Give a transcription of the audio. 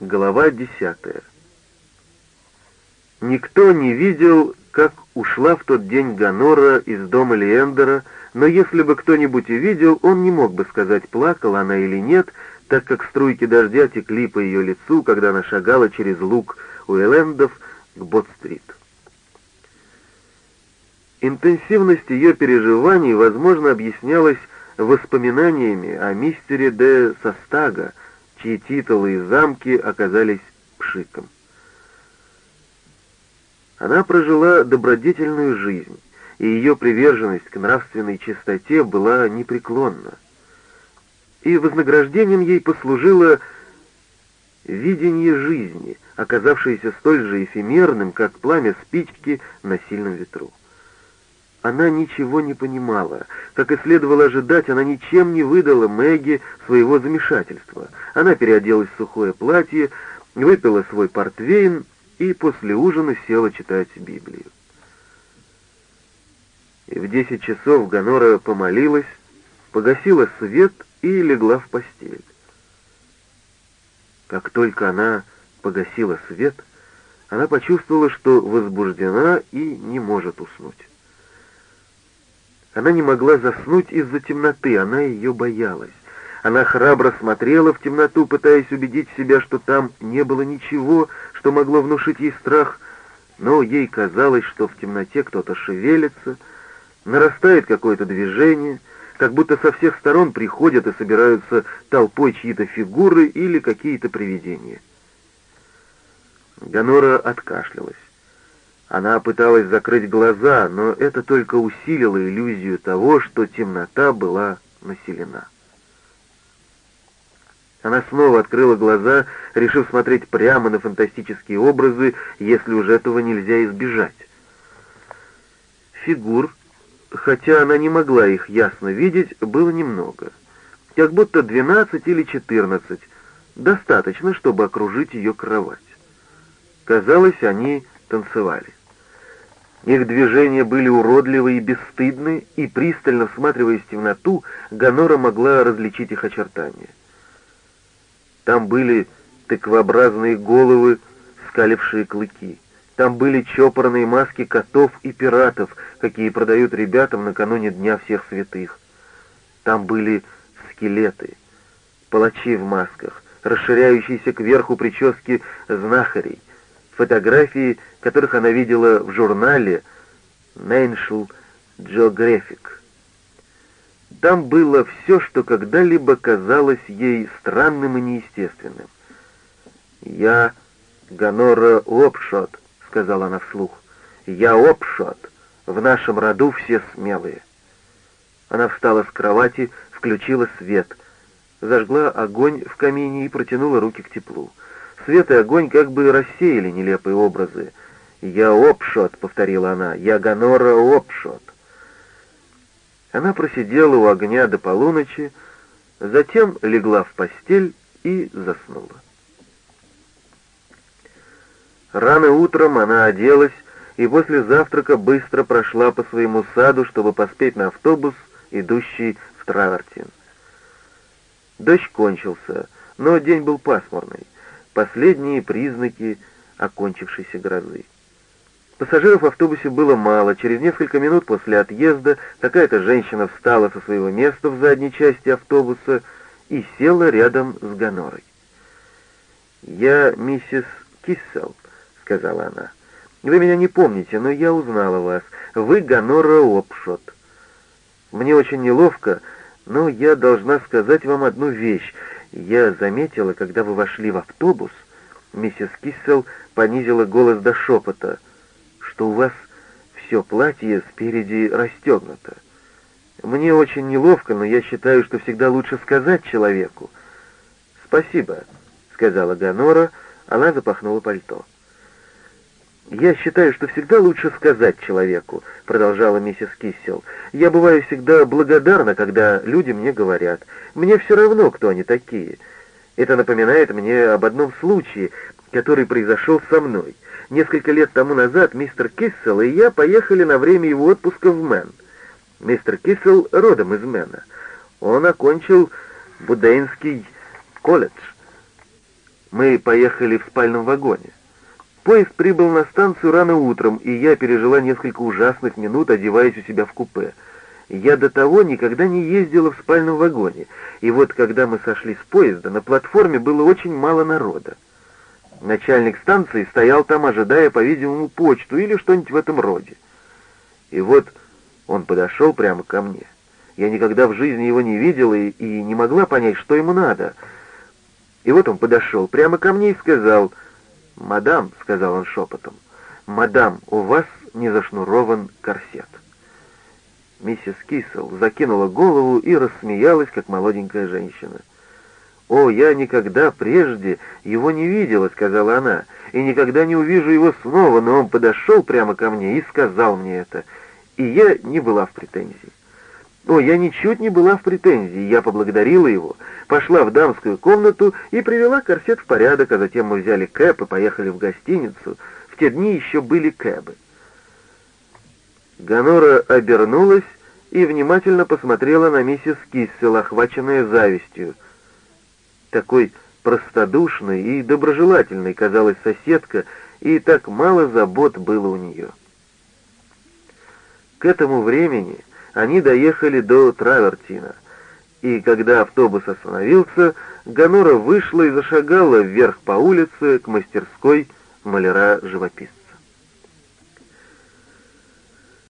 Глава десятая. Никто не видел, как ушла в тот день Ганора из дома Леендера, но если бы кто-нибудь и видел, он не мог бы сказать, плакала она или нет, так как струйки дождя текли по ее лицу, когда она шагала через луг Уэллендов к Бот-стрит. Интенсивность ее переживаний, возможно, объяснялась воспоминаниями о мистере де Состага, чьи титулы и замки оказались пшиком. Она прожила добродетельную жизнь, и ее приверженность к нравственной чистоте была непреклонна. И вознаграждением ей послужило видение жизни, оказавшееся столь же эфемерным, как пламя спички на сильном ветру. Она ничего не понимала. Как и следовало ожидать, она ничем не выдала Мэгги своего замешательства. Она переоделась в сухое платье, выпила свой портвейн и после ужина села читать Библию. И в десять часов Гонора помолилась, погасила свет и легла в постель. Как только она погасила свет, она почувствовала, что возбуждена и не может уснуть. Она не могла заснуть из-за темноты, она ее боялась. Она храбро смотрела в темноту, пытаясь убедить себя, что там не было ничего, что могло внушить ей страх, но ей казалось, что в темноте кто-то шевелится, нарастает какое-то движение, как будто со всех сторон приходят и собираются толпой чьи-то фигуры или какие-то привидения. Ганора откашлялась. Она пыталась закрыть глаза, но это только усилило иллюзию того, что темнота была населена. Она снова открыла глаза, решив смотреть прямо на фантастические образы, если уже этого нельзя избежать. Фигур, хотя она не могла их ясно видеть, было немного. Как будто двенадцать или четырнадцать. Достаточно, чтобы окружить ее кровать. Казалось, они танцевали. Их движения были уродливы и бесстыдны, и, пристально всматриваясь в темноту, Ганора могла различить их очертания. Там были тыквообразные головы, скалившие клыки. Там были чопорные маски котов и пиратов, какие продают ребятам накануне Дня всех святых. Там были скелеты, палачи в масках, расширяющиеся кверху прически знахарей, фотографии, которых она видела в журнале National Geographic. Там было все, что когда-либо казалось ей странным и неестественным. «Я Ганора Опшот», — сказала она вслух. «Я Опшот. В нашем роду все смелые». Она встала с кровати, включила свет, зажгла огонь в камине и протянула руки к теплу. Свет и огонь как бы рассеяли нелепые образы. «Я Опшот», — повторила она, — «я Ганора Опшот». Она просидела у огня до полуночи, затем легла в постель и заснула. Рано утром она оделась и после завтрака быстро прошла по своему саду, чтобы поспеть на автобус, идущий в Травертин. Дождь кончился, но день был пасмурный последние признаки окончившейся грозы. Пассажиров в автобусе было мало. Через несколько минут после отъезда какая-то женщина встала со своего места в задней части автобуса и села рядом с Ганорой. «Я миссис Киссел», — сказала она. «Вы меня не помните, но я узнала вас. Вы Ганора Опшот. Мне очень неловко, но я должна сказать вам одну вещь. Я заметила, когда вы вошли в автобус, миссис Киссел понизила голос до шепота, что у вас все платье спереди расстегнуто. Мне очень неловко, но я считаю, что всегда лучше сказать человеку. «Спасибо», — сказала Ганора, она запахнула пальто. «Я считаю, что всегда лучше сказать человеку», — продолжала миссис Киссел. «Я бываю всегда благодарна, когда люди мне говорят. Мне все равно, кто они такие. Это напоминает мне об одном случае, который произошел со мной. Несколько лет тому назад мистер Киссел и я поехали на время его отпуска в Мэн. Мистер Киссел родом из Мэна. Он окончил Будейнский колледж. Мы поехали в спальном вагоне. Поезд прибыл на станцию рано утром, и я пережила несколько ужасных минут, одеваясь у себя в купе. Я до того никогда не ездила в спальном вагоне, и вот когда мы сошли с поезда, на платформе было очень мало народа. Начальник станции стоял там, ожидая, по-видимому, почту или что-нибудь в этом роде. И вот он подошел прямо ко мне. Я никогда в жизни его не видела и, и не могла понять, что ему надо. И вот он подошел прямо ко мне и сказал, «Мадам», — сказал он шепотом, — «мадам, у вас не зашнурован корсет». Миссис Кисел закинула голову и рассмеялась, как молоденькая женщина. «О, я никогда прежде его не видела», — сказала она, — «и никогда не увижу его снова, но он подошел прямо ко мне и сказал мне это, и я не была в претензии». О, я ничуть не была в претензии, я поблагодарила его, пошла в дамскую комнату и привела корсет в порядок, а затем мы взяли кэп и поехали в гостиницу. В те дни еще были кэбы. Ганора обернулась и внимательно посмотрела на миссис Киссел, охваченная завистью. Такой простодушной и доброжелательной казалась соседка, и так мало забот было у нее. К этому времени они доехали до Травертина, и когда автобус остановился, Ганора вышла и зашагала вверх по улице к мастерской маляра-живописца.